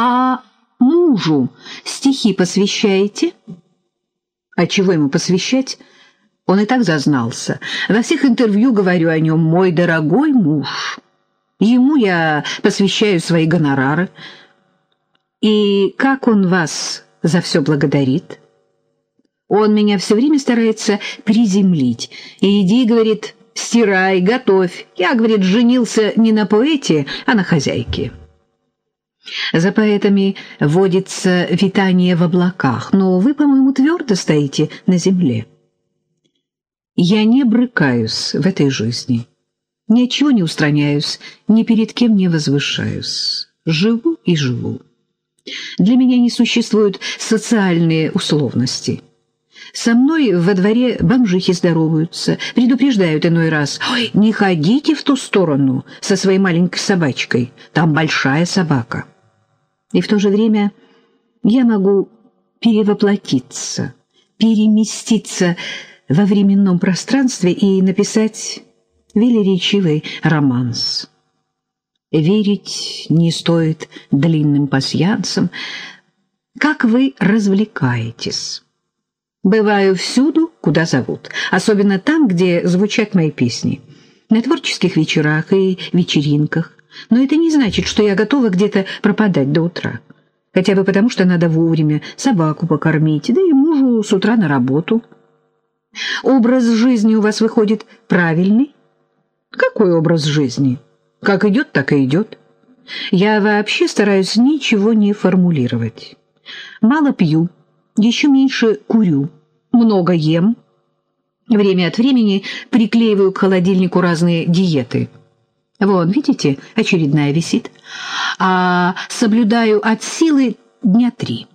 А мужу стихи посвящаете? А чего ему посвящать? Он и так зазнался. Во всех интервью говорю о нем «мой дорогой муж». Ему я посвящаю свои гонорары. И как он вас за все благодарит? Он меня все время старается приземлить. И иди, говорит, стирай, готовь. Я, говорит, женился не на поэте, а на хозяйке. За поэтами водится витание в облаках, но вы, по-моему, твердо стоите на земле. Я не брыкаюсь в этой жизни, ничего не устраняюсь, ни перед кем не возвышаюсь. Живу и живу. Для меня не существуют социальные условности. Со мной во дворе бомжихи здороваются, предупреждают иной раз. «Ой, не ходите в ту сторону со своей маленькой собачкой, там большая собака». И в то же время я могу перевоплотиться, переместиться во временном пространстве и написать велеречивый романс. Верить не стоит длинным пасьянцам. Как вы развлекаетесь? Бываю всюду, куда зовут, особенно там, где звучат мои песни. На творческих вечерах и вечеринках. Но это не значит, что я готова где-то пропадать до утра. Хотя бы потому, что надо вовремя собаку покормить, да и мужу с утра на работу. Образ жизни у вас выходит правильный? Какой образ жизни? Как идет, так и идет. Я вообще стараюсь ничего не формулировать. Мало пью, еще меньше курю, много ем. Время от времени приклеиваю к холодильнику разные диеты. Вон, видите, очередная висит. А соблюдаю от силы дня три.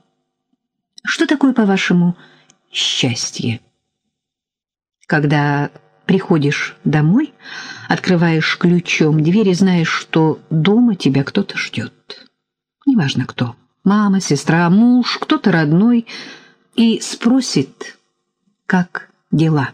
Что такое, по-вашему, счастье? Когда приходишь домой, открываешь ключом дверь и знаешь, что дома тебя кто-то ждет. Неважно кто. Мама, сестра, муж, кто-то родной. И спросит, как дела.